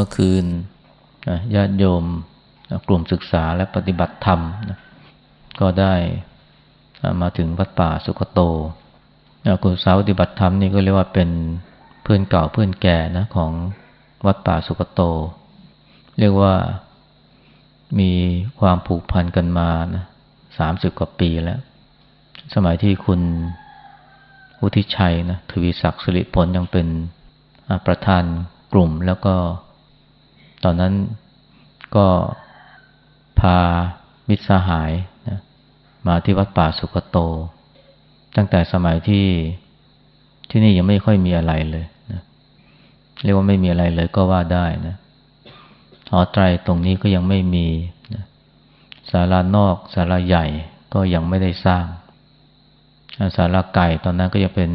เมื่อคืนญาติโยมกลุ่มศึกษาและปฏิบัติธรรม ก็ได้มาถึงวัดป่าสุขโตกลุ่มสาวปฏิบัติธรรมนี่ก็เรียกว่าเป็นเพื่อนเก่าเพื่อนแก่นะของวัดป่าสุขโต เรียกว่ามีความผูกพันกันมานะสามสิบกว่าปีแล้ว สมัยที่คุณวุฒิชัยนะทวีศักดิ์สิริผลยังเป็นประธานกลุ่มแล้วก็ ตอนนั้นก็พามิตรสหายนะมาที่วัดป่าสุกโต ตั้งแต่สมัยที่ที่นี่ยังไม่ค่อยมีอะไรเลยนะเรียกว่าไม่มีอะไรเลยก็ว่าได้นะหอไตรตรงนี้ก็ยังไม่มีนะศาลานอกศาลาใหญ่ก็ยังไม่ได้สร้างศาลาไก่ตอนนั้นก็ยังเป็น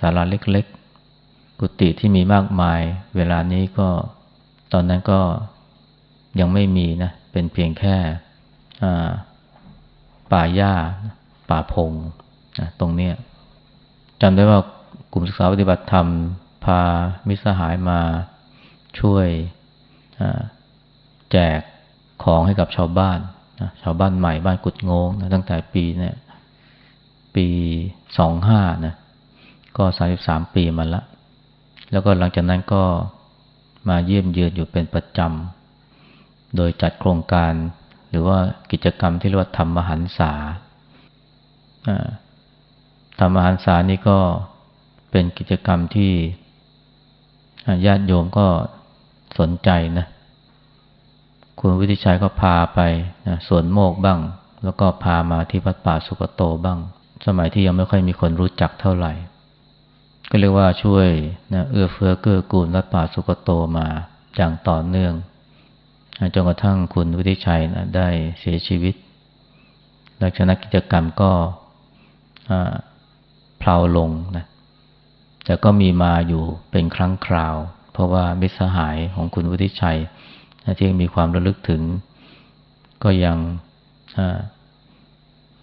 ศาลาเล็กๆ กุฏิที่มีมากมาย เวลานี้ก็ ตอนนั้นก็ยังไม่มีนะ เป็นเพียงแค่ป่าหญ้า ป่าพงนะตรงนี้จำได้ว่ากลุ่มศึกษาปฏิบัติธรรม พามิสหายมาช่วยแจกของให้กับชาวบ้านนะชาวบ้านใหม่บ้านกุดงงนะตั้งแต่ปีเนี่ย ปีสองห้านะ ก็สาสิบสามปีมาละ แล้วก็หลังจากนั้นก็ มาเยี่ยมเยือนอยู่เป็นประจำ โดยจัดโครงการ หรือว่ากิจกรรมที่เรียกว่าธรรมหันษาธรรมหันษานี่ก็เป็นกิจกรรมที่ญาติโยมก็สนใจนะ คุณวิทิชัยก็พาไปนะสวนโมกบ้าง แล้วก็พามาที่วัดป่าสุกโตบ้าง สมัยที่ยังไม่ค่อยมีคนรู้จักเท่าไหร่ ก็เรียกว่าช่วยนะเอื้อเฟื้อเกื้อกูลวัดป่าสุกโตมาอย่างต่อเนื่องจนกระทั่งคุณวิทิชัยนะได้เสียชีวิต ลักษณะกิจกรรมก็เพลาลงนะแต่ก็มีมาอยู่เป็นครั้งคราว เพราะว่ามิตรสหายของคุณวุฒิชัยที่มีความระลึกถึง ก็ยัง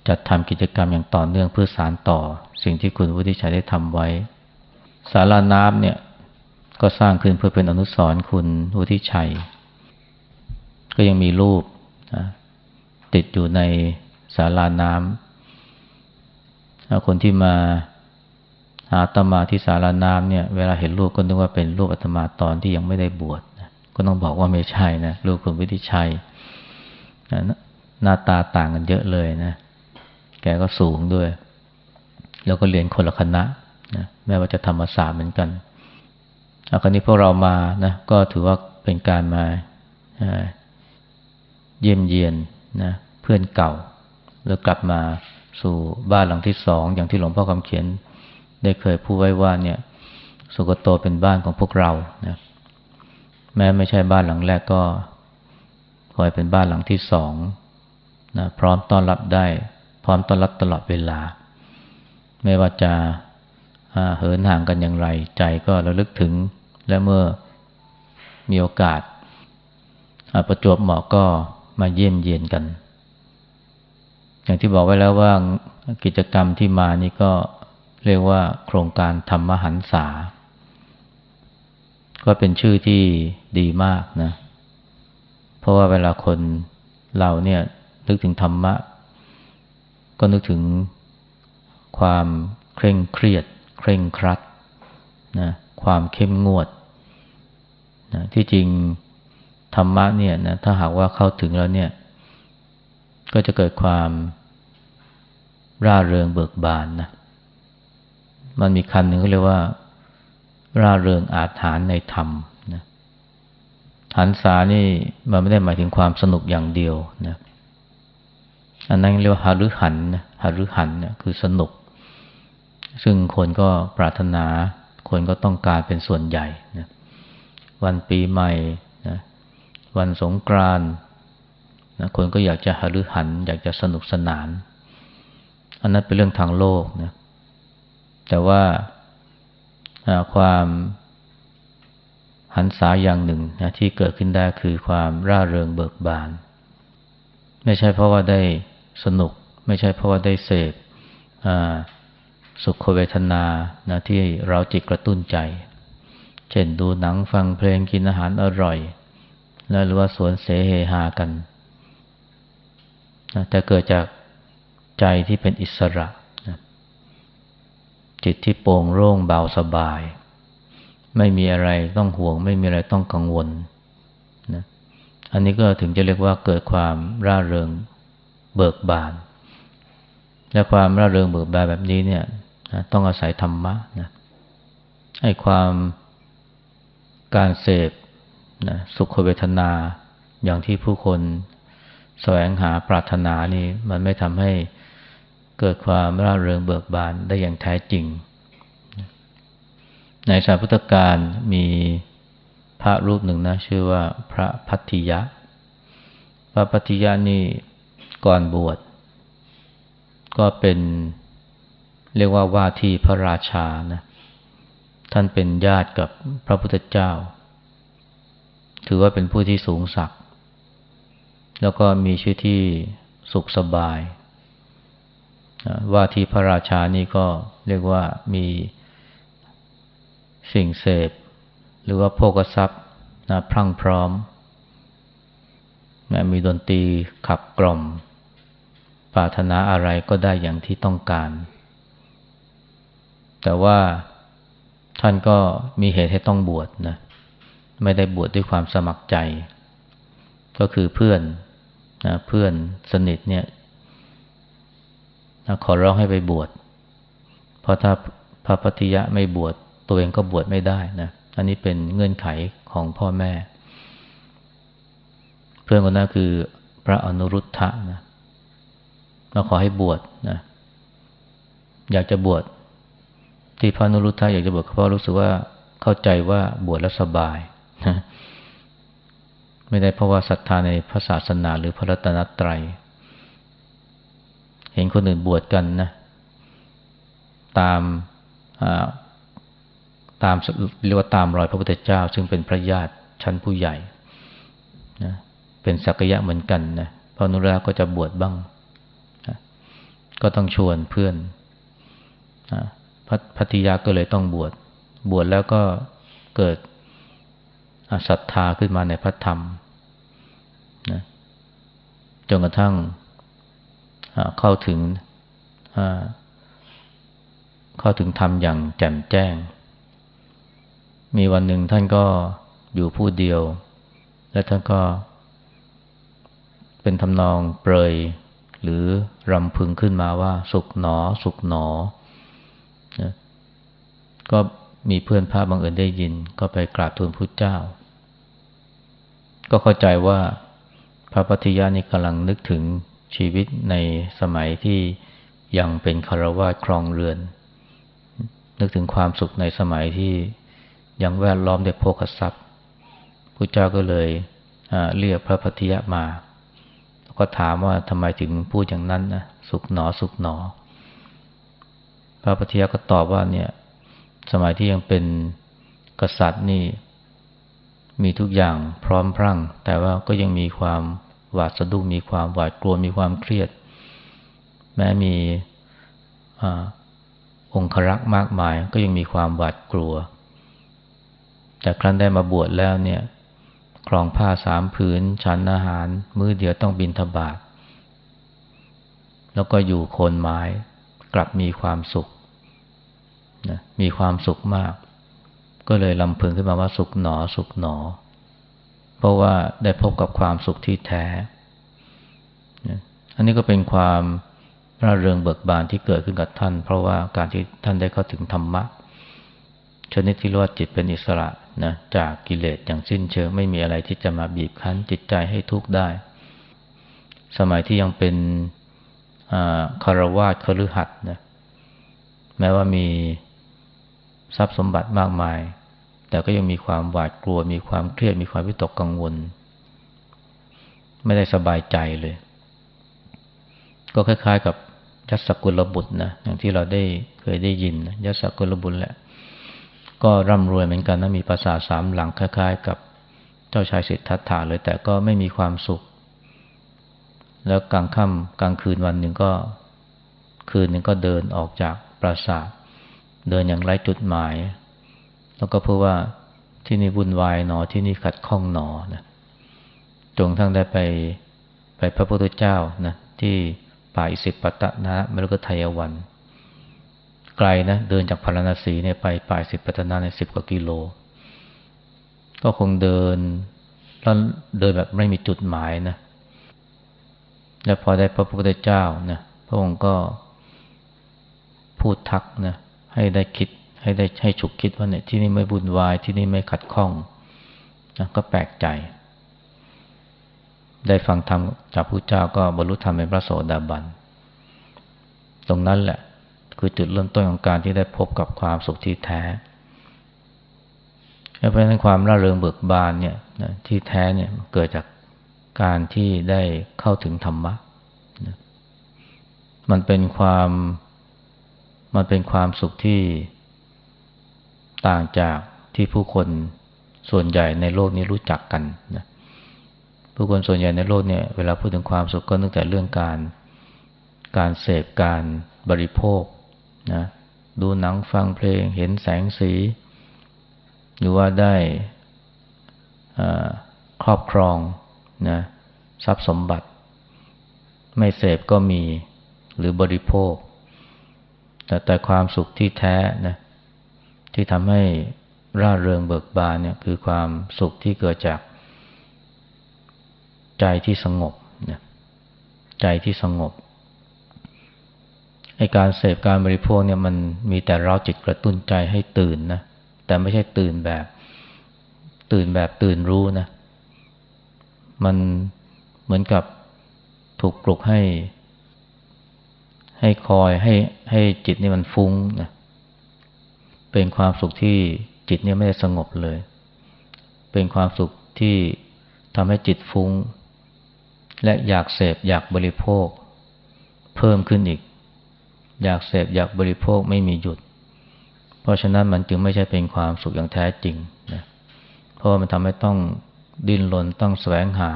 จัดทำกิจกรรมอย่างต่อเนื่องเพื่อสารต่อ สิ่งที่คุณวุฒิชัยได้ทำไว้ สาราน้ำเนี่ยก็สร้างขึ้นเพื่อเป็นอนุสรณ์คุณวุฒิชัย ก็ยังมีรูปนะติดอยู่ในสาราน้ำคนที่มาหาตมาที่สาราน้ำเนี่ย เวลาเห็นรูปก็นึกว่าเป็นรูปอาตมาตอนที่ยังไม่ได้บวชก็ต้องบอกว่าไม่ใช่นะรูปคุณวิทิชัยนะหน้าตาต่างกันเยอะเลยนะ แกก็สูงด้วย แล้วก็เรียนคนละคณะ นะแม้ว่าจะธรรมศาสตร์เหมือนกันเอาคราวนี้พวกเรามานะก็ถือว่าเป็นการมาเยี่ยมเยียนนะเพื่อนเก่า แล้วกลับมาสู่บ้านหลังที่สอง อย่างที่หลวงพ่อคำเขียน ได้เคยพูดไว้ว่าเนี่ยสุกโตเป็นบ้านของพวกเรานะแม้ไม่ใช่บ้านหลังแรกก็คอยเป็นบ้านหลังที่สองนะพร้อมต้อนรับได้ พร้อมต้อนรับตลอดเวลา ไม่ว่าจะ เหินห่างกันอย่างไร ใจก็ระลึกถึง และเมื่อมีโอกาส ประจวบเหมาะก็มาเยี่ยมเยียนกัน อย่างที่บอกไว้แล้วว่ากิจกรรมที่มานี่ก็เรียกว่าโครงการธรรมหันษา ก็เป็นชื่อที่ดีมากนะ เพราะว่าเวลาคนเราเนี่ยนึกถึงธรรมะ ก็นึกถึงความเคร่งเครียด เคร่งครัดนะความเข้มงวดนะที่จริงธรรมะเนี่ยนะถ้าหากว่าเข้าถึงแล้วเนี่ย ก็จะเกิดความร่าเริงเบิกบานนะมันมีคำหนึ่งก็เรียกว่า ร่าเริงอาถรรพ์ในธรรมนะหันษานี่มันไม่ได้หมายถึงความสนุกอย่างเดียวนะอันนั้นเรียกว่าหารือหันนะหารือหันเนี่ยคือสนุก ซึ่งคนก็ปรารถนา คนก็ต้องการเป็นส่วนใหญ่นะวันปีใหม่นะวันสงกรานต์นะคนก็อยากจะหฤหัน อยากจะสนุกสนาน อันนั้นเป็นเรื่องทางโลกนะแต่ว่าความหันษาอย่างหนึ่งนะที่เกิดขึ้นได้คือความร่าเริงเบิกบาน ไม่ใช่เพราะว่าได้สนุก ไม่ใช่เพราะว่าได้เสพ สุขเวทนานะที่เราจิตกระตุ้นใจ เช่นดูหนังฟังเพลงกินอาหารอร่อยนะหรือว่าสวนเสเฮหากันนะแต่เกิดจากใจที่เป็นอิสระนะจิตที่โปร่งโล่งเบาสบาย ไม่มีอะไรต้องห่วง ไม่มีอะไรต้องกังวลนะอันนี้ก็ถึงจะเรียกว่าเกิดความร่าเริงเบิกบาน และความร่าเริงเบิกบานแบบนี้เนี่ย นะต้องอาศัยธรรมะนะไอ้ความการเสพนะสุขเวทนาอย่างที่ผู้คนแสวงหาปรารถนานี่มันไม่ทำให้เกิดความร่าเริงเบิกบานได้อย่างแท้จริง ในสายพุทธการมีพระรูปหนึ่งนะ ชื่อว่าพระพัทธิยะ พระพัทธิยะนี่ก่อนบวชก็เป็น เรียกว่าว่าที่พระราชานะท่านเป็นญาติกับพระพุทธเจ้า ถือว่าเป็นผู้ที่สูงศักดิ์แล้วก็มีชีวิตที่สุขสบาย ว่าที่พระราชานี่ก็เรียกว่ามีสิ่งเสพ หรือว่าโภกทรัพย์นะพรั่งพร้อมมีดนตรีขับกล่อม ปรารถนาอะไรก็ได้อย่างที่ต้องการ แต่ว่าท่านก็มีเหตุให้ต้องบวชนะ ไม่ได้บวชดด้วยความสมัครใจ ก็คือเพื่อนนะเพื่อนสนิทเนี่ยนะขอร้องให้ไปบวช เพราะถ้าพระปฏิยะไม่บวชตัวเองก็บวชไม่ได้นะ อันนี้เป็นเงื่อนไขของพ่อแม่ เพื่อนคนนั้นคือพระอนุรุทธะนะมาขอให้บวชนะ อยากจะบวช ที่พระนุรุทธะอยากจะบวชเพราะรู้สึกว่าเข้าใจว่าบวชแล้วสบายไม่ได้เพราะว่าศรัทธาในพระศาสนาหรือพระรัตนตรัย เห็นคนอื่นบวชกันนะ ตามตามเรียกว่าตามรอยพระพุทธเจ้า ซึ่งเป็นพระญาติชั้นผู้ใหญ่นะเป็นสักยะเหมือนกันนะพระนุราก็จะบวชบ้างนะก็ต้องชวนเพื่อนนะ พัทยาก็เลยต้องบวช บวชแล้วก็เกิดศรัทธาขึ้นมาในพระธรรมนะจนกระทั่งเข้าถึงเข้าถึงธรรมอย่างแจ่มแจ้ง มีวันหนึ่งท่านก็อยู่ผู้เดียว และท่านก็ เป็นทำนองเปรย หรือรำพึงขึ้นมาว่า สุขหนอ สุขหนอ นะก็มีเพื่อนพระบางเอิญได้ยิน ก็ไปกราบทูลพระเจ้า ก็เข้าใจว่าพระปฏิญานี่กำลังนึกถึงชีวิตในสมัยที่ยังเป็นคารวะครองเรือน นึกถึงความสุขในสมัยที่ยังแวดล้อมด้วยโภคทรัพย์พระเจ้าก็เลยเรียกพระปฏิยามา ก็ถามว่าทำไมถึงพูดอย่างนั้นนะสุขหนอสุขหนอ พระปฏิยาก็ตอบว่าเนี่ยสมัยที่ยังเป็นกษัตริย์นี่ มีทุกอย่างพร้อมพรั่ง แต่ว่าก็ยังมีความหวาดสะดุ้งมีความหวาดกลัวมีความเครียด แม้มีอองครักษ์มากมาย ก็ยังมีความหวาดกลัว แต่ครั้นได้มาบวชแล้วเนี่ยครองผ้าสามผืนฉันอาหาร มื้อเดียวต้องบินทบาทแล้วก็อยู่โคนไม้ กลับมีความสุขนะมีความสุขมาก ก็เลยลำพึงขึ้นมาว่าสุขหนอสุขหนอ เพราะว่าได้พบกับความสุขที่แท้นะอันนี้ก็เป็นความร่าเริงเบิกบานที่เกิดขึ้นกับท่าน เพราะว่าการที่ท่านได้เข้าถึงธรรมะชนิดที่เรียกว่าจิตเป็นอิสระนะจากกิเลสอย่างสิ้นเชิงไม่มีอะไรที่จะมาบีบคั้นจิตใจให้ทุกข์ได้ สมัยที่ยังเป็น คารวาสคฤหัสถ์นะแม้ว่ามีทรัพย์สมบัติมากมาย แต่ก็ยังมีความหวาดกลัว มีความเครียด มีความวิตกกังวล ไม่ได้สบายใจเลย ก็คล้าย ๆ กับยัสกุลบุตรนะอย่างที่เราได้เคยได้ยินยัสกุลบุตรแหละ ก็ร่ำรวยเหมือนกันนะมีภาษาสามหลังคล้าย ๆ กับเจ้าชายสิทธัตถะเลย แต่ก็ไม่มีความสุข แล้วกลางค่ำกลางคืนวันหนึ่งก็ คืนหนึ่งก็เดินออกจากปราสาท เดินอย่างไร้จุดหมาย แล้วก็เพราะว่าที่นี่วุ่นวายหนอที่นี่ขัดข้องหนอนะจงทั้งได้ไปไปพระพุทธเจ้านะที่ป่าอิสิปตนะมรุกทายวัน ไกลนะเดินจากพาราณสีเนี่ยไปป่าอิสิปตนะในสิบกว่ากิโล ก็คงเดินแล้วเดินแบบไม่มีจุดหมายนะ แล้วพอได้พระพุทธเจ้านะพระองค์ก็พูดทักนะให้ได้คิดให้ได้ให้ฉุกคิดว่าเนี่ยที่นี่ไม่บุญวายที่นี่ไม่ขัดข้องนะก็แปลกใจ ได้ฟังธรรมจากพระเจ้าก็บรรลุธรรมเป็นพระโสดาบัน ตรงนั้นแหละคือจุดเริ่มต้นของการที่ได้พบกับความสุขที่แท้เพราะฉะนั้นความร่าเริงเบิกบานเนี่ยที่แท้เนี่ยเกิดจาก การที่ได้เข้าถึงธรรมะมันเป็นความมันเป็นความสุขที่ต่างจากที่ผู้คนส่วนใหญ่ในโลกนี้รู้จักกันนะผู้คนส่วนใหญ่ในโลกเนี่ยเวลาพูดถึงความสุขก็นึกแต่เรื่องการ การเสพการบริโภคนะดูหนังฟังเพลงเห็นแสงสี หรือว่าได้ครอบครอง นะทรัพย์สมบัติ ไม่เสพก็มีหรือบริโภค แต่แต่ความสุขที่แท้นะที่ทำให้ร่าเริงเบิกบานเนี่ยคือความสุขที่เกิดจากใจที่สงบนะใจที่สงบไอการเสพการบริโภคเนี่ยมันมีแต่เราจิตกระตุ้นใจให้ตื่นนะแต่ไม่ใช่ตื่นแบบ ตื่นแบบตื่นรู้นะ มันเหมือนกับถูกปลุกให้ ให้คอยให้ให้จิตนี่มันฟุ้งนะเป็นความสุขที่จิตเนี่ยไม่ได้สงบเลย เป็นความสุขที่ทำให้จิตฟุ้ง และอยากเสพอยากบริโภค เพิ่มขึ้นอีก อยากเสพอยากบริโภคไม่มีหยุด เพราะฉะนั้นมันจึงไม่ใช่เป็นความสุขอย่างแท้จริงนะเพราะมันทำให้ต้อง ดิ้นรนต้องแสวงหา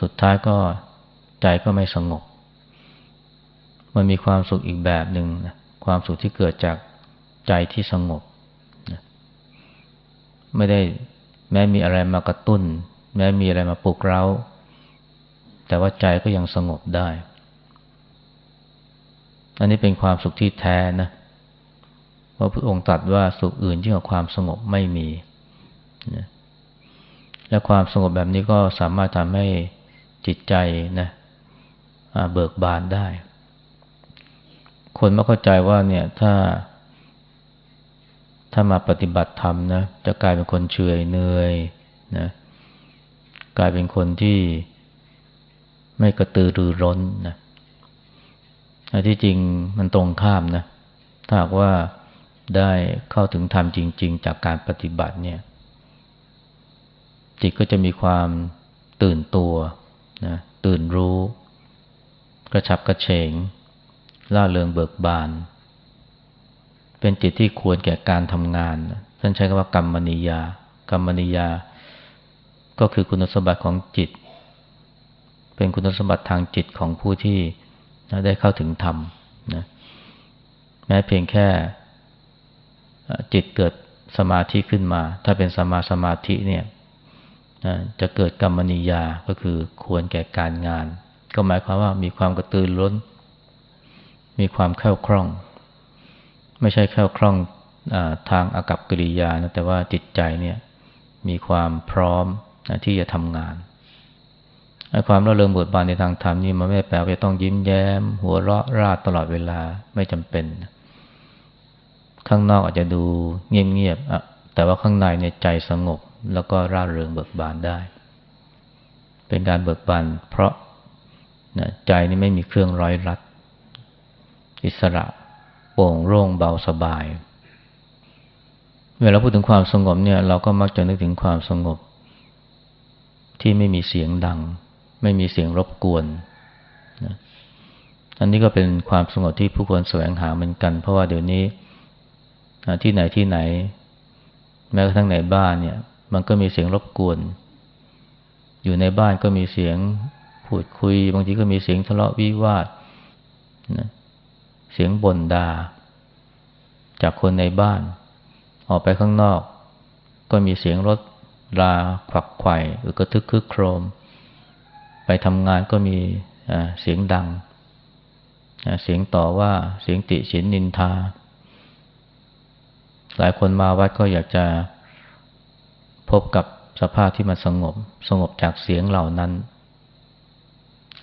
สุดท้ายก็ใจก็ไม่สงบ มันมีความสุขอีกแบบหนึ่งนะความสุขที่เกิดจากใจที่สงบไม่ได้แม้มีอะไรมากระตุ้น แม้มีอะไรมาปลุกเร้า แต่ว่าใจก็ยังสงบได้ อันนี้เป็นความสุขที่แท้นะเพราะพระองค์ตรัสว่าสุขอื่นที่งกว่าความสงบไม่มีนะ และความสงบแบบนี้ก็สามารถทำให้จิตใจนะเบิกบานได้ คนไม่เข้าใจว่าเนี่ยถ้า ถ้ามาปฏิบัติธรรมนะจะกลายเป็นคนเฉยเนื่อยนะกลายเป็นคนที่ไม่กระตือรือร้นนะที่จริงมันตรงข้ามนะถ้าหากว่าได้เข้าถึงธรรมจริง ๆ จากการปฏิบัติเนี่ย จิตก็จะมีความตื่นตัวนะตื่นรู้ กระชับกระเฉง ล่าเริงเบิกบาน เป็นจิตที่ควรแก่การทำงาน ท่านใช้คำว่ากรรมนิยา กรรมนิยา ก็คือคุณสมบัติของจิต เป็นคุณสมบัติทางจิตของผู้ที่ได้เข้าถึงธรรมนะแม้เพียงแค่จิตเกิดสมาธิขึ้นมา ถ้าเป็นสมาสมาธิเนี่ย จะเกิดกรรมนิยาก็คือควรแก่การงาน ก็หมายความว่ามีความกระตือร้น มีความแข็งคล่อง ไม่ใช่แค่คล่องอทางอากับกิริยานะแต่ว่าจิตใจเนี่ยมีความพร้อมนะที่จะทำงานความร่าเริงเบิดบานในทางธรรมนี่มันไม่แปลว่าต้องยิ้มแย้ม หัวเราะราดตลอดเวลาไม่จำเป็น ข้างนอกอาจจะดูเงียบๆแต่ว่าข้างในในใจสงบ แล้วก็ร่าเริงเบิกบานได้ เป็นการเบิกบานเพราะนะใจนี่ไม่มีเครื่องร้อยรัด อิสระโปร่งโล่งเบาสบาย เวลาพูดถึงความสงบเนี่ย เราก็มักจะนึกถึงความสงบ ที่ไม่มีเสียงดัง ไม่มีเสียงรบกวนนะอันนี้ก็เป็นความสงบที่ผู้คนแสวงหาเหมือนกัน เพราะว่าเดี๋ยวนี้ที่ไหนที่ไหน แม้กระทั่งในบ้านเนี่ย มันก็มีเสียงรบกวน อยู่ในบ้านก็มีเสียงพูดคุย บางทีก็มีเสียงทะเลาะวิวาทนะเสียงบ่นดาจากคนในบ้าน ออกไปข้างนอก ก็มีเสียงรถราขวักไขว่อึกระทึกคึกโครม ไปทำงานก็มีเสียงดัง เสียงต่อว่าเสียงติฉินนินทา หลายคนมาวัดก็อยากจะ พบกับสภาพที่มันสงบ สงบจากเสียงเหล่านั้น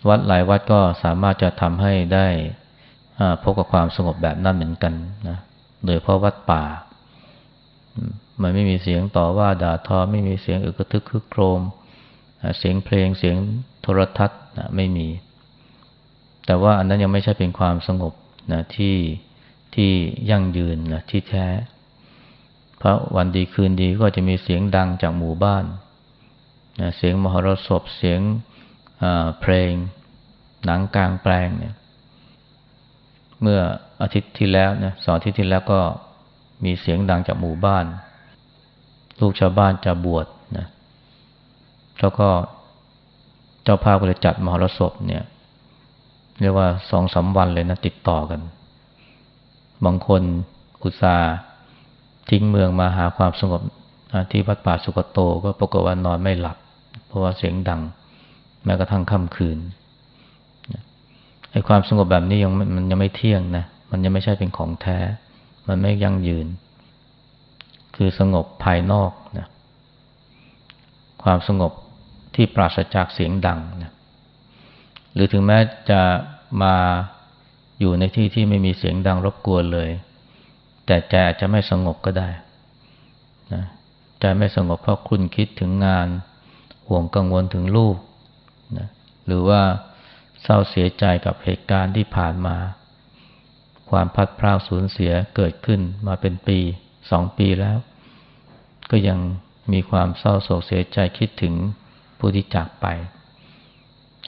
วัดหลายวัดก็สามารถจะทำให้ได้พบกับความสงบแบบนั้นเหมือนกันนะโดยเพราะวัดป่า มันไม่มีเสียงต่อว่าด่าทอ ไม่มีเสียงอึกทึกคึกโครม เสียงเพลงเสียงโทรทัศน์ไม่มี แต่ว่าอันนั้นยังไม่ใช่เป็นความสงบนะที่ที่ยั่งยืนนะที่แท้ ราะวันดีคืนดีก็จะมีเสียงดังจากหมู่บ้านนะเสียงมหรสพเสียงเพลง หนังกลางแปลงเนี่ยเมื่ออาทิตย์ที่แล้วนะสองอาทิตย์ที่แล้วก็มีเสียงดังจากหมู่บ้าน ลูกชาวบ้านจะบวชนะแล้วก็เจ้าภาพก็เลยจัดมหรสพเนี่ยเรียกว่าสองสาวันเลยนะติดต่อกัน บางคนอุตส่าห์ ทิ้งเมืองมาหาความสงบที่วัดป่าสุกโตก็ปรากฏว่านอนไม่หลับ เพราะว่าเสียงดัง แม้กระทั่งค่ำคืนไอ้ความสงบแบบนี้ยังมันยังไม่เที่ยงนะมันยังไม่ใช่เป็นของแท้ มันไม่ยั่งยืน คือสงบภายนอกนะความสงบที่ปราศจากเสียงดังนะหรือถึงแม้จะมาอยู่ในที่ที่ไม่มีเสียงดังรบกวนเลย แต่ใจอาจจะไม่สงบก็ได้นะใจไม่สงบเพราะคุณคิดถึงงาน ห่วงกังวลถึงลูกนะหรือว่าเศร้าเสียใจกับเหตุการณ์ที่ผ่านมา ความพัดพรากสูญเสียเกิดขึ้นมาเป็นปีสองปีแล้ว ก็ยังมีความเศร้าโศกเสียใจคิดถึงผู้ที่จากไป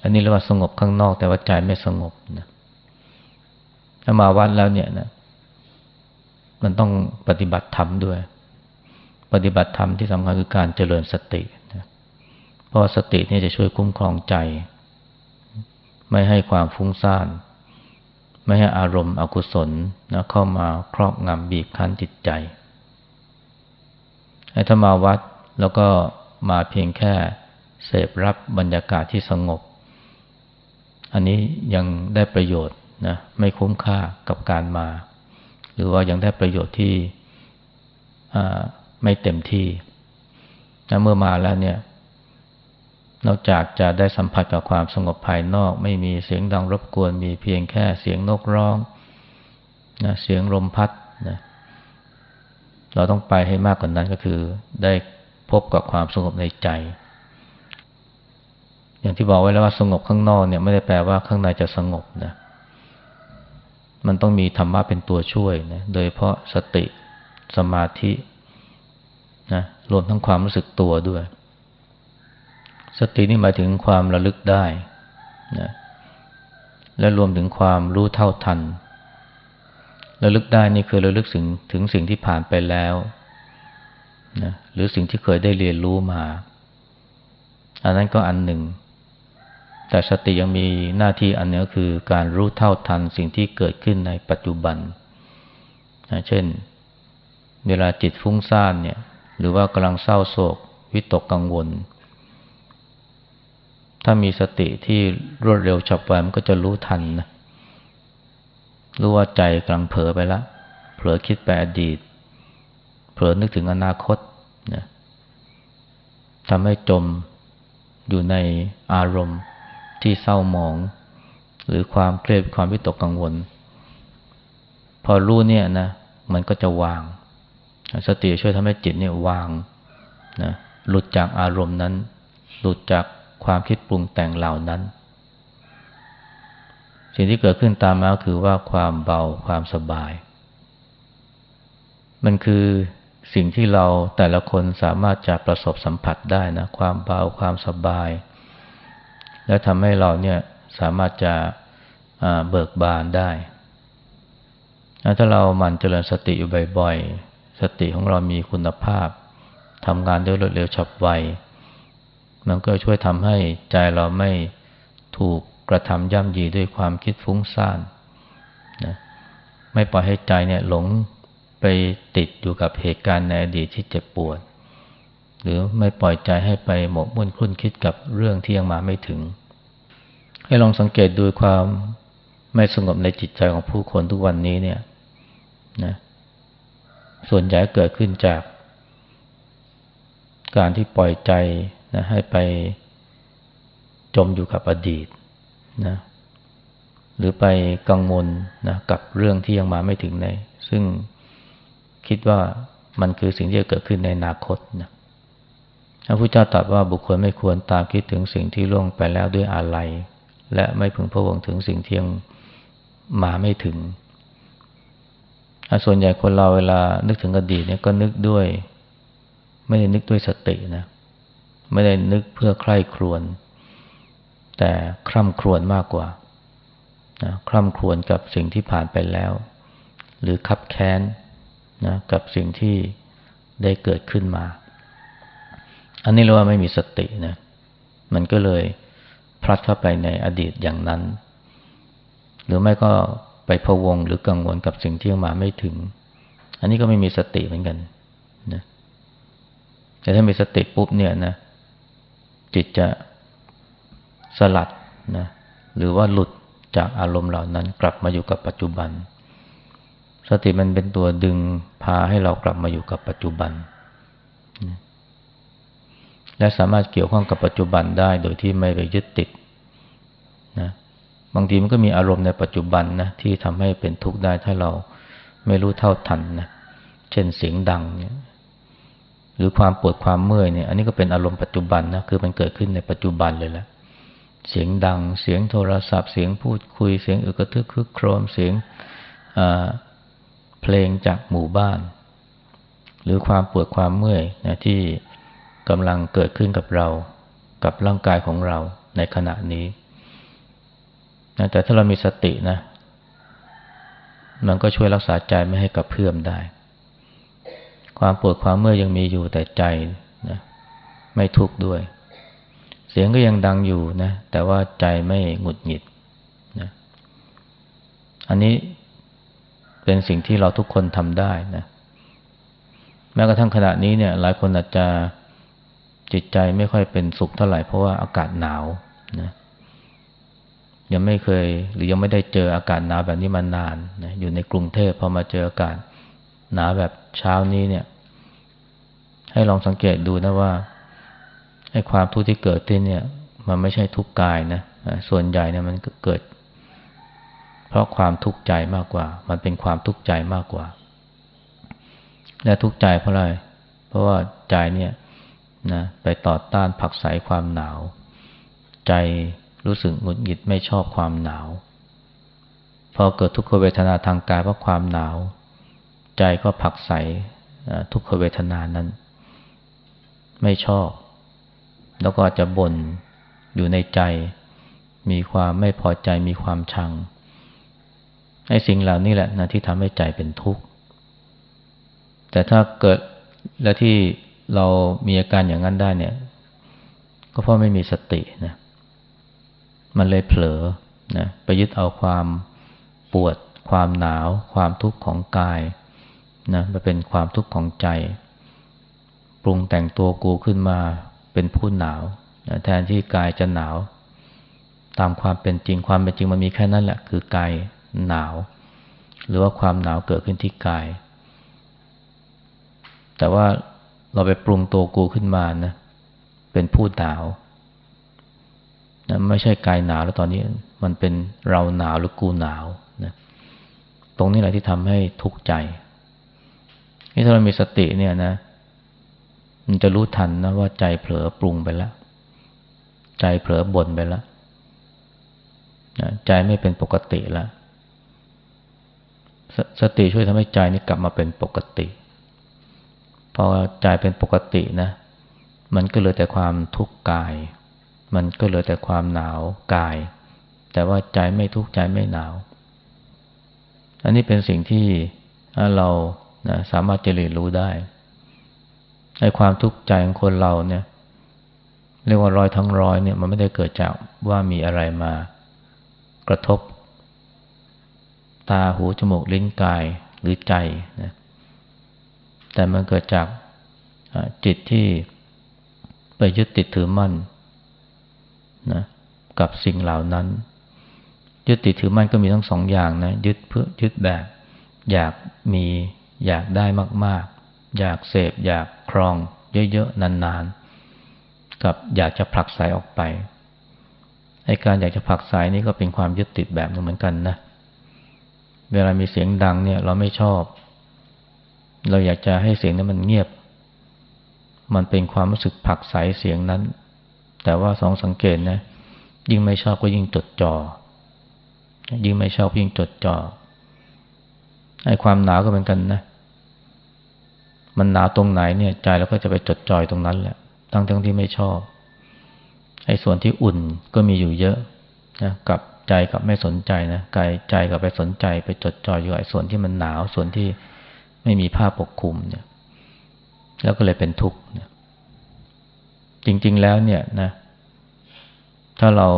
อันนี้เรียกว่าสงบข้างนอกแต่ว่าใจไม่สงบนะถ้ามาวัดแล้วเนี่ยนะ มันต้องปฏิบัติธรรมด้วย ปฏิบัติธรรมที่สำคัญคือการเจริญสตินะเพราะสตินี่จะช่วยคุ้มครองใจ ไม่ให้ความฟุ้งซ่าน ไม่ให้อารมณ์อกุศลนะเข้ามาครอบงำบีบคั้นจิตใจถ้ามาวัดแล้วก็มาเพียงแค่เสพรับบรรยากาศที่สงบ อันนี้ยังได้ประโยชน์นะไม่คุ้มค่ากับการมา หรือว่ายังได้ประโยชน์ที่ไม่เต็มที่นะเมื่อมาแล้วเนี่ย นอกจากจะได้สัมผัสกับความสงบภายนอก ไม่มีเสียงดังรบกวน มีเพียงแค่เสียงนกร้องนะเสียงลมพัดนะเราต้องไปให้มากกว่านั้นก็คือ ได้พบกับความสงบในใจ อย่างที่บอกไว้แล้วว่าสงบข้างนอกเนี่ยไม่ได้แปลว่าข้างในจะสงบนะ มันต้องมีธรรมะเป็นตัวช่วยนะโดยเพราะสติสมาธินะรวมทั้งความรู้สึกตัวด้วย สตินี่หมายถึงความระลึกได้นะและรวมถึงความรู้เท่าทัน ระลึกได้นี่คือระลึกถึงถึงสิ่งที่ผ่านไปแล้วนะหรือสิ่งที่เคยได้เรียนรู้มา อันนั้นก็อันหนึ่ง แต่สติยังมีหน้าที่อันนี้ก็คือการรู้เท่าทันสิ่งที่เกิดขึ้นในปัจจุบันนะเช่น เวลาจิตฟุ้งซ่านเนี่ย หรือว่ากำลังเศร้าโศก วิตกกังวล ถ้ามีสติที่รวดเร็วฉับไวมันก็จะรู้ทันนะรู้ว่าใจกำลังเผลอไปแล้วเผลอคิดไปอดีต เผลอนึกถึงอนาคตนะทำให้จมอยู่ในอารมณ์ ที่เศร้าหมอง หรือความเครียดความวิตกกังวล พอรู้เนี่ยนะมันก็จะวาง สติช่วยทำให้จิตเนี่ยวางนะหลุดจากอารมณ์นั้น หลุดจากความคิดปรุงแต่งเหล่านั้น สิ่งที่เกิดขึ้นตามมาคือว่าความเบาความสบาย มันคือสิ่งที่เราแต่ละคนสามารถจะประสบสัมผัสได้นะ ความเบาความสบาย และทำให้เราเนี่ยสามารถจะเบิกบานได้ ถ้าเราหมั่นเจริญสติอยู่บ่อยๆ สติของเรามีคุณภาพทำงานได้รวดเร็วฉับไว มันก็ช่วยทำให้ใจเราไม่ถูกกระทำย่ำยีด้วยความคิดฟุ้งซ่านนะไม่ปล่อยให้ใจเนี่ยหลงไปติดอยู่กับเหตุการณ์ในอดีตที่เจ็บปวด หรือไม่ปล่อยใจให้ไปหมกมุ่นคุ้นคิดกับเรื่องที่ยังมาไม่ถึง ให้ลองสังเกตดูความไม่สงบในจิตใจของผู้คนทุกวันนี้เนี่ยนะส่วนใหญ่เกิดขึ้นจาก การที่ปล่อยใจนะให้ไปจมอยู่กับอดีตนะหรือไปกังวลนะกับเรื่องที่ยังมาไม่ถึงใน ซึ่งคิดว่ามันคือสิ่งที่จะเกิดขึ้นในอนาคตนะ พระพุทธเจ้าตรัสว่าบุคคลไม่ควรตามคิดถึงสิ่งที่ล่วงไปแล้วด้วยอาลัยและไม่พึงพะวงถึงสิ่งที่ยังมาไม่ถึง ส่วนใหญ่คนเราเวลานึกถึงอดีตเนี่ยก็นึกด้วย ไม่ได้นึกด้วยสตินะ ไม่ได้นึกเพื่อใคร่ครวญแต่คร่ำครวญมากกว่านะคร่ำครวญกับสิ่งที่ผ่านไปแล้ว หรือคับแค้นนะกับสิ่งที่ได้เกิดขึ้นมา อันนี้เราว่าไม่มีสตินะ มันก็เลยพลัดเข้าไปในอดีตอย่างนั้น หรือไม่ก็ไปพะวงหรือกังวลกับสิ่งที่มาไม่ถึง อันนี้ก็ไม่มีสติเหมือนกันนะแต่ถ้ามีสติปุ๊บเนี่ยนะ จิตจะสลัดนะหรือว่าหลุดจากอารมณ์เหล่านั้นกลับมาอยู่กับปัจจุบัน สติมันเป็นตัวดึงพาให้เรากลับมาอยู่กับปัจจุบันนะ และสามารถเกี่ยวข้องกับปัจจุบันได้โดยที่ไม่ไปยึดติดนะบางทีมันก็มีอารมณ์ในปัจจุบันนะที่ทำให้เป็นทุกข์ได้ถ้าเราไม่รู้เท่าทันนะเช่นเสียงดังเนี่ยหรือความปวดความเมื่อยเนี่ยอันนี้ก็เป็นอารมณ์ปัจจุบันนะคือมันเกิดขึ้นในปัจจุบันเลยแหละเสียงดัง เสียงโทรศัพท์ เสียงพูดคุยเสียงอึกระทึกคึกโครมเสียงเพลงจากหมู่บ้าน หรือความปวดความเมื่อยนะที่ กำลังเกิดขึ้นกับเรา กับร่างกายของเราในขณะนี้นะแต่ถ้าเรามีสตินะ มันก็ช่วยรักษาใจไม่ให้กับเพื่อมได้ ความปวดความเมื่อยยังมีอยู่แต่ใจนะไม่ทุกข์ด้วย เสียงก็ยังดังอยู่นะ แต่ว่าใจไม่หงุดหงิดนะอันนี้เป็นสิ่งที่เราทุกคนทำได้นะแม้กระทั่งขณะนี้เนี่ย หลายคนอาจจะ จิตใจไม่ค่อยเป็นสุขเท่าไหร่เพราะว่าอากาศหนาวนะยังไม่เคยหรือยังไม่ได้เจออากาศหนาวแบบนี้มานานนะอยู่ในกรุงเทพพอมาเจออากาศหนาวแบบเช้านี้เนี่ย ให้ลองสังเกตดูนะว่าไอ้ความทุกข์ที่เกิดขึ้นเนี่ย มันไม่ใช่ทุกข์กายนะส่วนใหญ่เนี่ยมันเกิด เพราะความทุกข์ใจมากกว่า มันเป็นความทุกข์ใจมากกว่า และทุกข์ใจเพราะอะไรเพราะว่าใจเนี่ย นะไปต่อต้านผักใสความหนาว ใจรู้สึกหงุดหงิดไม่ชอบความหนาว พอเกิดทุกขเวทนาทางกายเพราะความหนาว ใจก็ผักใสทุกขเวทนานั้น ไม่ชอบ แล้วก็อาจจะบ่นอยู่ในใจ มีความไม่พอใจมีความชังไอ้สิ่งเหล่านี้แหละนะที่ทำให้ใจเป็นทุกข์แต่ถ้าเกิดและที่ เรามีอาการอย่างนั้นได้เนี่ย ก็เพราะไม่มีสตินะ มันเลยเผลอนะไปยึดเอาความปวด ความหนาว ความทุกข์ของกายนะมาเป็นความทุกข์ของใจ ปรุงแต่งตัวกูขึ้นมาเป็นผู้หนาวนะแทนที่กายจะหนาว ตามความเป็นจริงความเป็นจริงมันมีแค่นั้นแหละ คือกายหนาว หรือว่าความหนาวเกิดขึ้นที่กาย แต่ว่า เราไปปรุงตัวกูขึ้นมานะ เป็นผู้หนาวนะไม่ใช่กายหนาวแล้วตอนนี้มันเป็นเราหนาวหรือกูหนาวนะตรงนี้แหละที่ทำให้ทุกข์ใจนี่ถ้าเรามีสติเนี่ยนะ มันจะรู้ทันนะว่าใจเผลอปรุงไปแล้ว ใจเผลอบ่นไปแล้วนะใจไม่เป็นปกติแล้วสสติช่วยทำให้ใจนี้กลับมาเป็นปกติ พอใจเป็นปกตินะ มันก็เหลือแต่ความทุกข์กาย มันก็เหลือแต่ความหนาวกาย แต่ว่าใจไม่ทุกข์ใจไม่หนาว อันนี้เป็นสิ่งที่เรานะสามารถจะเรียนรู้ได้ไอ้ความทุกข์ใจของคนเราเนี่ย เรียกว่ารอยทั้งรอยเนี่ย มันไม่ได้เกิดจากว่ามีอะไรมากระทบ ตาหูจมูกลิ้นกายหรือใจนะ แต่มันเกิดจากจิตที่ไปยึดติดถือมั่นนะกับสิ่งเหล่านั้น ยึดติดถือมั่นก็มีทั้งสองอย่างนะยึดเพื่อยึดแบบ อยากมีอยากได้มาก ๆ อยากเสพ อยากครอง เยอะ ๆ นาน ๆ กับอยากจะผลักสายออกไปไอการอยากจะผลักสายนี่ก็เป็นความยึดติดแบบนึงเหมือนกันนะเวลามีเสียงดังเนี่ย เราไม่ชอบ เราอยากจะให้เสียงนั้นมันเงียบ มันเป็นความรู้สึกผักใสเสียงนั้น แต่ว่าสองสังเกตนะ ยิ่งไม่ชอบก็ยิ่งจดจอ่อ ยิ่งไม่ชอบยิ่งจดจอ่อ ไอ้ความหนาวก็เหมือนกันนะ มันหนาวตรงไหนเนี่ย ใจเราก็จะไปจดจ่อยตรงนั้นแหละ ทั้งทั้งที่ไม่ชอบ ไอ้ส่วนที่อุ่นก็มีอยู่เยอะนะกับใจกับไม่สนใจนะกายใจกับไปสนใจไปจดจ่อยอยู่ไอ้ส่วนที่มันหนาวส่วนที่ ไม่มีผ้าปกคลุมเนี่ย แล้วก็เลยเป็นทุกข์เนี่ยจริง ๆ แล้วเนี่ยนะ ถ้าเรา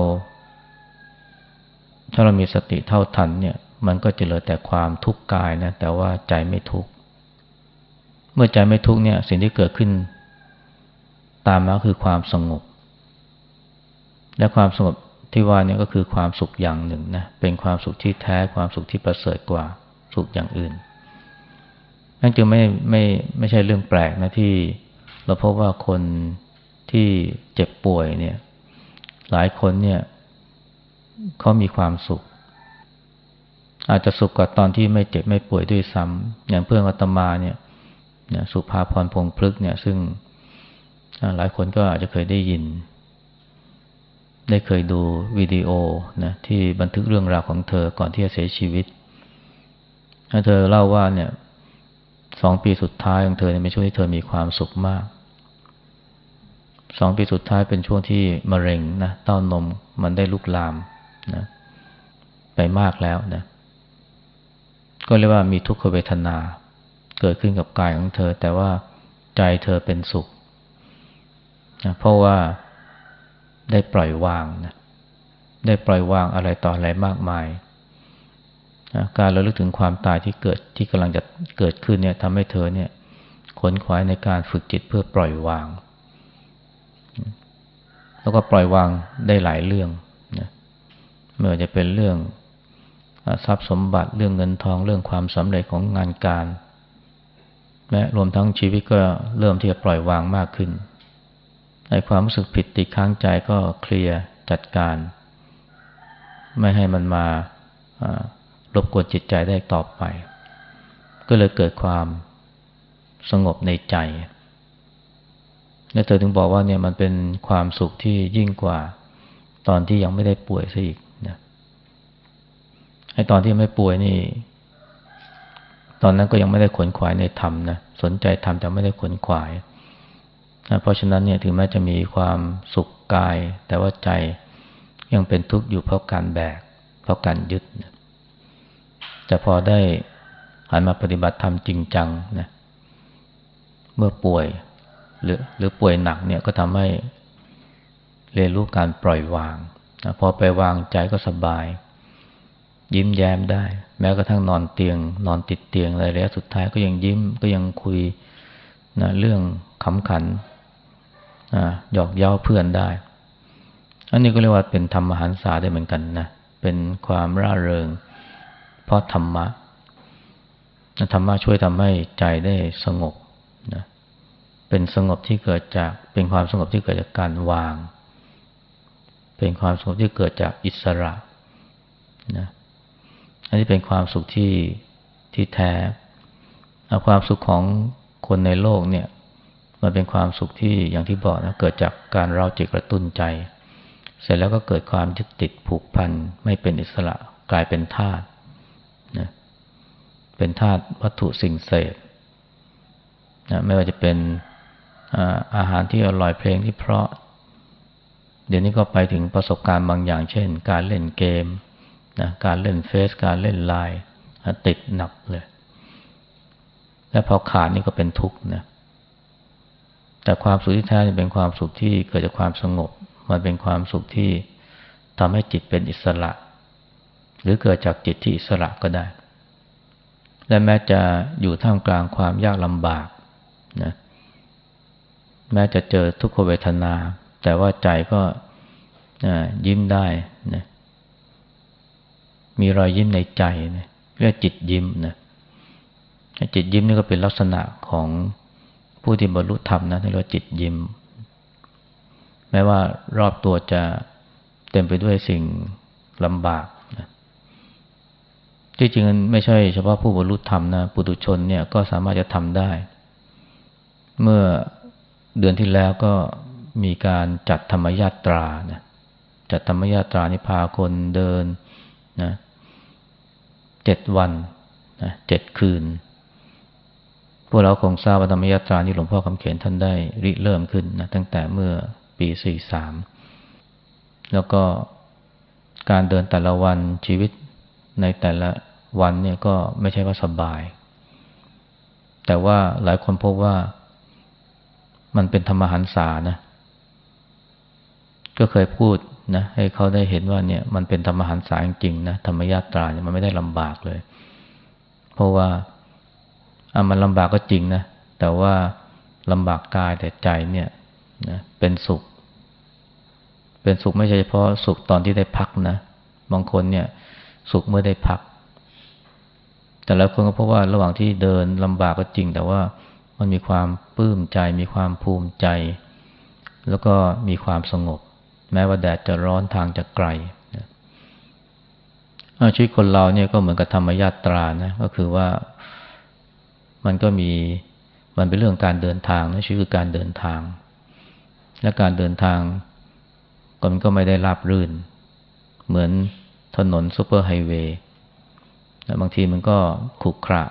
ถ้าเรามีสติเท่าทันเนี่ย มันก็จะเหลือแต่ความทุกข์กายนะ แต่ว่าใจไม่ทุกข์เมื่อใจไม่ทุกข์เนี่ย สิ่งที่เกิดขึ้น ตามมาคือความสงบ และความสงบที่ว่านี่ก็คือความสุขอย่างหนึ่งนะ เป็นความสุขที่แท้ ความสุขที่ประเสริฐกว่า สุขอย่างอื่น นั่นจึงไม่ไม่ไม่ใช่เรื่องแปลกนะที่ เราพบว่าคนที่เจ็บป่วยเนี่ย หลายคนเนี่ยเขามีความสุข อาจจะสุขกว่าตอนที่ไม่เจ็บไม่ป่วยด้วยซ้ำอย่างเพื่อนอาตมาเนี่ยสุภาพรพงพลึกเนี่ย ซึ่งหลายคนก็อาจจะเคยได้ยิน ได้เคยดูวิดีโอนะที่บันทึกเรื่องราวของเธอก่อนที่จะเสียชีวิต เธอเล่าว่าเนี่ย สองปีสุดท้ายของเธอเนี่ยเป็นช่วงที่เธอมีความสุขมาก สองปีสุดท้ายเป็นช่วงที่มะเร็งนะเต้านมมันได้ลุกลามนะไปมากแล้วนะ ก็เรียกว่ามีทุกขเวทนา เกิดขึ้นกับกายของเธอ แต่ว่าใจเธอเป็นสุขนะเพราะว่าได้ปล่อยวางนะได้ปล่อยวางอะไรต่ออะไรมากมาย การระลึกถึงความตายที่เกิดที่กำลังจะเกิดขึ้นเนี่ยทำให้เธอเนี่ยขนขวายในการฝึกจิตเพื่อปล่อยวาง แล้วก็ปล่อยวางได้หลายเรื่องนะไม่ว่าจะเป็นเรื่องทรัพย์สมบัติเรื่องเงินทองเรื่องความสำเร็จของงานการแม้รวมทั้งชีวิตก็เริ่มที่จะปล่อยวางมากขึ้นไอ้ความรู้สึกผิดติดค้างใจก็เคลียร์จัดการ ไม่ให้มันมา รบกวนจิตใจได้ต่อไป ก็เลยเกิดความสงบในใจและเธอถึงบอกว่าเนี่ยมันเป็นความสุขที่ยิ่งกว่าตอนที่ยังไม่ได้ป่วยซะอีกนะไอ้ตอนที่ไม่ป่วยนี่ ตอนนั้นก็ยังไม่ได้ขนขวายในธรรมนะสนใจธรรมแต่ไม่ได้ขนขวายเพราะฉะนั้นเนี่ยถึงแม้จะมีความสุขกาย แต่ว่าใจยังเป็นทุกข์อยู่เพราะการแบก เพราะการยึด แต่พอได้หันมาปฏิบัติธรรมจริงจังนะเมื่อป่วยหรือหรือป่วยหนักเนี่ยก็ทำให้เรียนรู้การปล่อยวางนะพอไปวางใจก็สบาย ยิ้มแย้มได้ แม้กระทั่งนอนเตียง นอนติดเตียงอะไรแล้วสุดท้ายก็ยังยิ้มก็ยังคุยนะเรื่องขำขันหยอกเย้าเพื่อนได้ อันนี้ก็เรียกว่าเป็นธรรมหันษาได้เหมือนกันนะเป็นความร่าเริง เพราะธรรมะธรรมะช่วยทำให้ใจได้สงบนะเป็นสงบที่เกิดจากเป็นความสงบที่เกิดจากการวาง เป็นความสงบที่เกิดจากอิสระนะอันนี้เป็นความสุขที่ที่แท้ความสุขของคนในโลกเนี่ยมันเป็นความสุขที่อย่างที่บอกนะเกิดจากการเราจิตกระตุ้นใจ เสร็จแล้วก็เกิดความยึดติดผูกพันไม่เป็นอิสระกลายเป็นธาตุ เป็นธาตุวัตถุสิ่งเสพนะไม่ว่าจะเป็นอาหารที่อร่อยเพลงที่เพราะ เดี๋ยวนี้ก็ไปถึงประสบการณ์บางอย่าง เช่น การเล่นเกมนะการเล่นเฟซการเล่นไลน์ติดหนักเลย และพอขาดนี่ก็เป็นทุกข์นะแต่ความสุขที่แท้เป็นความสุขที่เกิดจากความสงบ มันเป็นความสุขที่ทำให้จิตเป็นอิสระ หรือเกิดจากจิตที่อิสระก็ได้ และแม้จะอยู่ท่ามกลางความยากลำบากนะแม้จะเจอทุกขเวทนา แต่ว่าใจก็ยิ้มได้นะมีรอยยิ้มในใจนะเรียกจิตยิ้มนะจิตยิ้มนี่ก็เป็นลักษณะของผู้ที่บรรลุธรรมนะที่เรียกว่าจิตยิ้ม แม้ว่ารอบตัวจะเต็มไปด้วยสิ่งลำบาก ที่จริงไม่ใช่เฉพาะผู้บรรลุธรรมนะปุถุชนเนี่ยก็สามารถจะทำได้ เมื่อเดือนที่แล้วก็มีการจัดธรรมยาตรานะจัดธรรมยาตรานิพาคนเดินนะเจ็ดวันนะเจ็ดคืน พวกเราคงทราบว่าธรรมยาตรานี้หลวงพ่อคำเขียนท่านได้ริเริ่มขึ้นนะตั้งแต่เมื่อปีสี่สามแล้วก็การเดินแต่ละวันชีวิตในแต่ละ วันเนี่ยก็ไม่ใช่ว่าสบาย แต่ว่าหลายคนพบว่ามันเป็นธรรมหันษานะ ก็เคยพูดนะให้เขาได้เห็นว่าเนี่ยมันเป็นธรรมหันษาจริงๆนะธรรมยาตราเนี่ยมันไม่ได้ลำบากเลย เพราะว่าอะมันลำบากก็จริงนะ แต่ว่าลำบากกายแต่ใจเนี่ยนะเป็นสุข เป็นสุขไม่ใช่เฉพาะสุขตอนที่ได้พักนะ บางคนเนี่ย สุขเมื่อได้พัก แต่แล้วคนก็พราะว่าระหว่างที่เดินลำบากก็จริง แต่ว่ามันมีความปลื้มใจ มีความภูมิใจ แล้วก็มีความสงบ แม้ว่าแดดจะร้อนทางจะไกลชีวิตคนเราเนี่ยก็เหมือนกับธรรมญาตรานะก็คือว่ามันก็มีมันเป็นเรื่องการเดินทางนะชีวิตคือการเดินทาง และการเดินทางก็มันก็ไม่ได้ราบรื่น เหมือนถนนซูเปอร์ไฮเวย์ บางทีมันก็ขรุขระ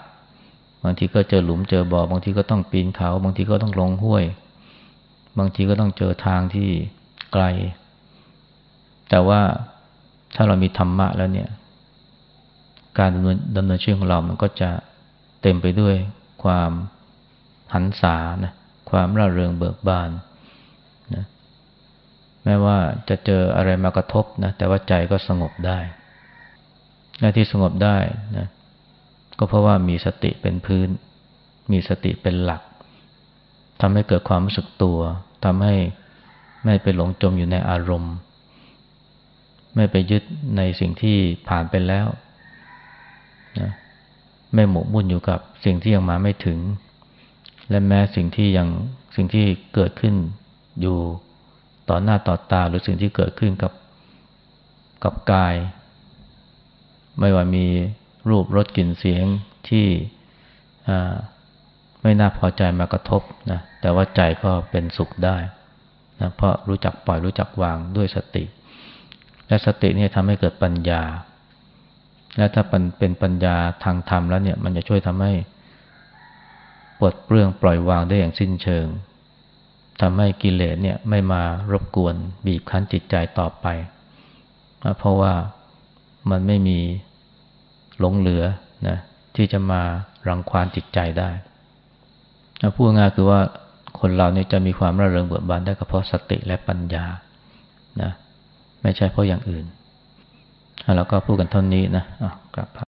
บางทีก็เจอหลุมเจอบ่อบางทีก็ต้องปีนเขา บางทีก็ต้องลงห้วย บางทีก็ต้องเจอทางที่ไกล แต่ว่าถ้าเรามีธรรมะแล้วเนี่ย การดำเนินดำเนินชีวิตของเรามันก็จะเต็มไปด้วยความหันษานะความร่าเริงเบิกบานนะแม้ว่าจะเจออะไรมากระทบนะแต่ว่าใจก็สงบได้ และที่สงบได้นะก็เพราะว่ามีสติเป็นพื้น มีสติเป็นหลักทำให้เกิดความรู้สึกตัวทำให้ไม่ไปหลงจมอยู่ในอารมณ์ ไม่ไปยึดในสิ่งที่ผ่านไปแล้วนะไม่หมกมุ่นอยู่กับสิ่งที่ยังมาไม่ถึง และแม้สิ่งที่ยังสิ่งที่เกิดขึ้นอยู่ต่อหน้าต่อตาหรือสิ่งที่เกิดขึ้นกับกับกาย ไม่ว่ามีรูปรสกลิ่นเสียงที่ไม่น่าพอใจมากระทบนะแต่ว่าใจก็เป็นสุขได้นะเพราะรู้จักปล่อยรู้จักวางด้วยสติ และสตินี่ทำให้เกิดปัญญา และถ้าเป็นปัญญาทางธรรมแล้วเนี่ย มันจะช่วยทำให้ปลดเปลื้องปล่อยวางได้อย่างสิ้นเชิงทำให้กิเลสเนี่ยไม่มารบกวนบีบคั้นจิตใจต่อไป เพราะว่ามันไม่มี หลงเหลือนะที่จะมารังควานจิตใจได้พูดง่ายคือว่าคนเราเนี่ยจะมีความระเริงเบิกบานได้ก็เพราะสติและปัญญานะไม่ใช่เพราะอย่างอื่นแล้วก็พูดกันเท่านี้นะะกลับ